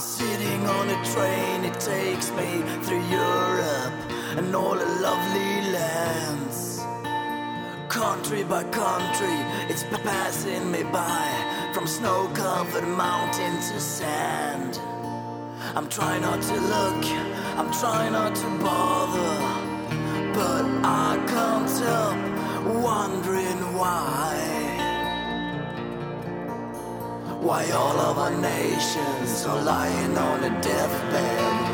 sitting on a train, it takes me through Europe and all the lovely lands. Country by country, it's passing me by from snow covered mountain to sand. I'm trying not to look, I'm trying not to bother, but I can't help wondering why. Why all of our nations are lying on a deathbed.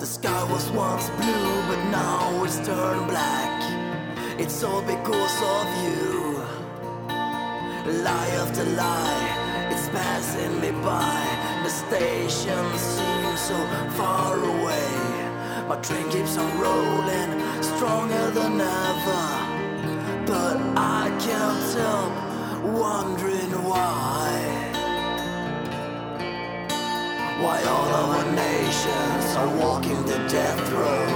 The sky was once blue, but now it's turned black. It's all because of you. Lie after lie, it's passing me by. The station seems so far away. My train keeps on rolling, wondering why. Why all of our nations are walking the death row.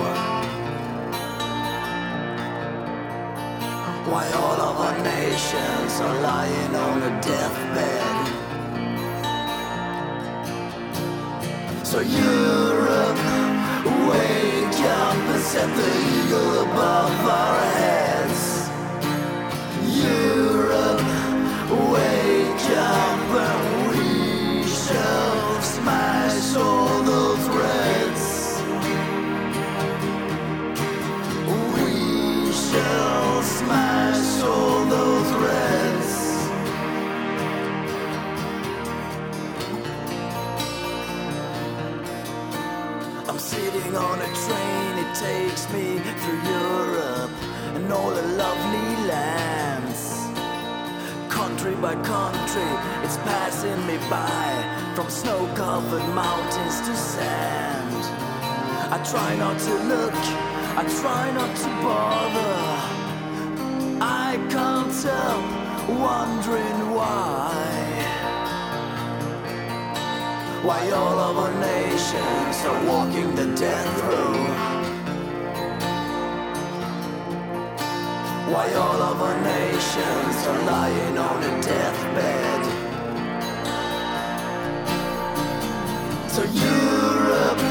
Why all of our nations are lying on a deathbed. So Europe, wake up and set the eagle above our smash all those reds. I'm sitting on a train, it takes me through Europe and all the lovely lands. Country by country, it's passing me by from snow covered mountains to sand. I try not to look, I try not to bother. I can't help wondering why. Why all of our nations are walking the death row. Why all of our nations are lying on a deathbed. So Europe,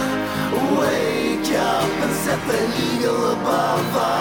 wake up and set the eagle above our